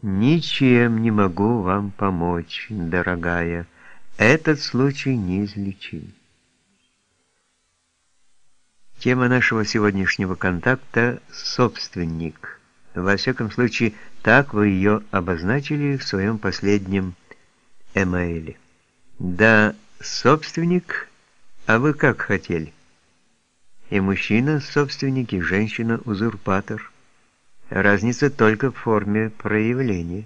Ничем не могу вам помочь, дорогая. Этот случай неизлечим. Тема нашего сегодняшнего контакта — собственник. Во всяком случае, так вы ее обозначили в своем последнем эмейле. Да, собственник, а вы как хотели? И мужчина — собственник, и женщина — узурпатор. Разница только в форме проявления.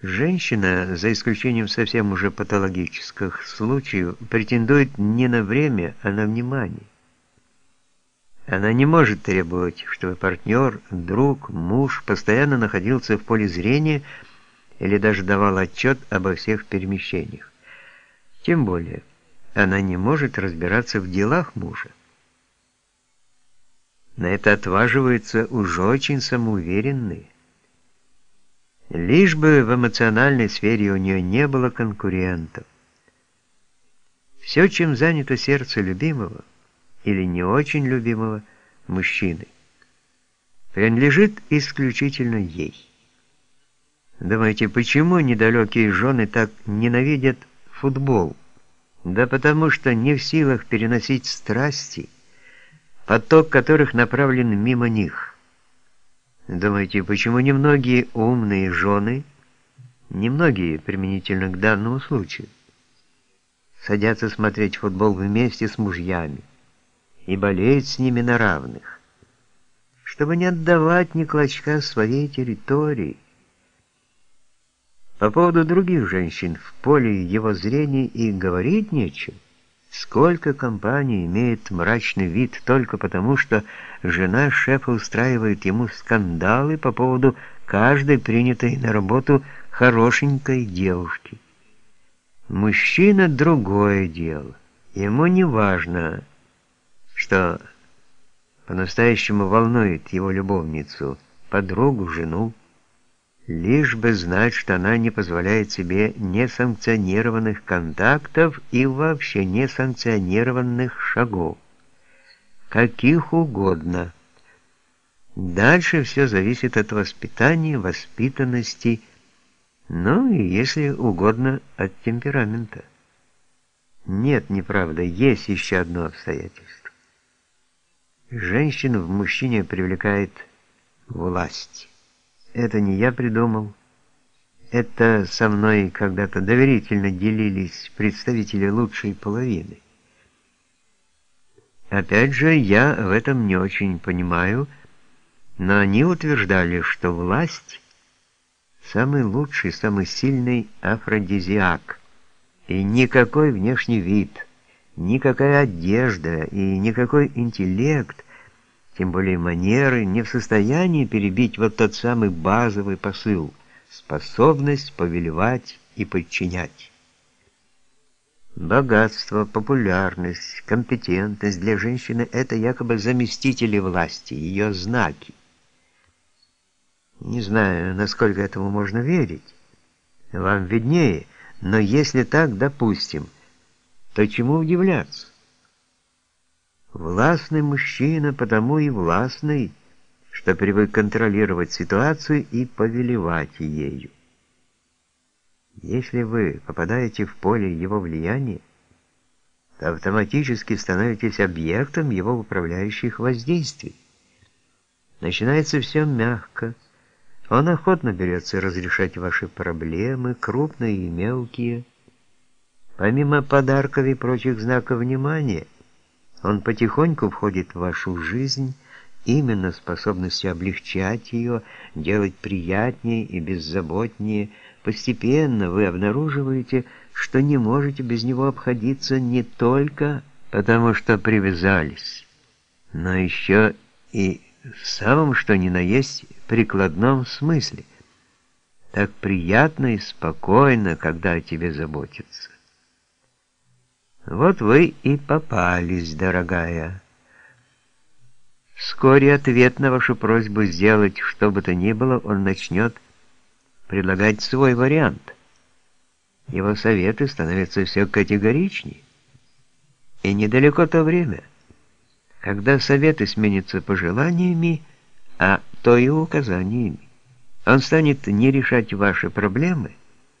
Женщина, за исключением совсем уже патологических случаев, претендует не на время, а на внимание. Она не может требовать, чтобы партнер, друг, муж постоянно находился в поле зрения или даже давал отчет обо всех перемещениях. Тем более, она не может разбираться в делах мужа. На это отваживаются уже очень самоуверенные. Лишь бы в эмоциональной сфере у нее не было конкурентов. Все, чем занято сердце любимого или не очень любимого мужчины, принадлежит исключительно ей. Думаете, почему недалекие жены так ненавидят футбол? Да потому что не в силах переносить страсти, поток которых направлен мимо них. Думаете, почему немногие умные жены, немногие применительно к данному случаю, садятся смотреть футбол вместе с мужьями и болеют с ними на равных, чтобы не отдавать ни клочка своей территории. По поводу других женщин в поле его зрения и говорить нечего. Сколько компаний имеет мрачный вид только потому, что жена шефа устраивает ему скандалы по поводу каждой принятой на работу хорошенькой девушки. Мужчина — другое дело. Ему не важно, что по-настоящему волнует его любовницу, подругу, жену, лишь бы знать, что она не позволяет себе несанкционированных контактов и вообще несанкционированных шагов. Каких угодно. Дальше все зависит от воспитания, воспитанности, ну и, если угодно, от темперамента. Нет, неправда, есть еще одно обстоятельство. Женщину в мужчине привлекает власть. Это не я придумал. Это со мной когда-то доверительно делились представители лучшей половины. Опять же, я в этом не очень понимаю, но они утверждали, что власть – самый лучший, самый сильный афродизиак, и никакой внешний вид, никакая одежда и никакой интеллект тем более манеры, не в состоянии перебить вот тот самый базовый посыл – способность повелевать и подчинять. Богатство, популярность, компетентность для женщины – это якобы заместители власти, ее знаки. Не знаю, насколько этому можно верить. Вам виднее, но если так, допустим, то чему удивляться? Властный мужчина потому и властный, что привык контролировать ситуацию и повелевать ею. Если вы попадаете в поле его влияния, то автоматически становитесь объектом его управляющих воздействий. Начинается все мягко. Он охотно берется разрешать ваши проблемы, крупные и мелкие. Помимо подарков и прочих знаков внимания, он потихоньку входит в вашу жизнь, именно способностью облегчать ее, делать приятнее и беззаботнее. Постепенно вы обнаруживаете, что не можете без него обходиться не только потому, что привязались, но еще и в самом что ни на есть прикладном смысле. Так приятно и спокойно, когда о тебе заботятся. Вот вы и попались, дорогая. Вскоре ответ на вашу просьбу сделать что бы то ни было он начнет предлагать свой вариант. Его советы становятся все категоричнее. И недалеко то время, когда советы сменятся пожеланиями, а то и указаниями. Он станет не решать ваши проблемы,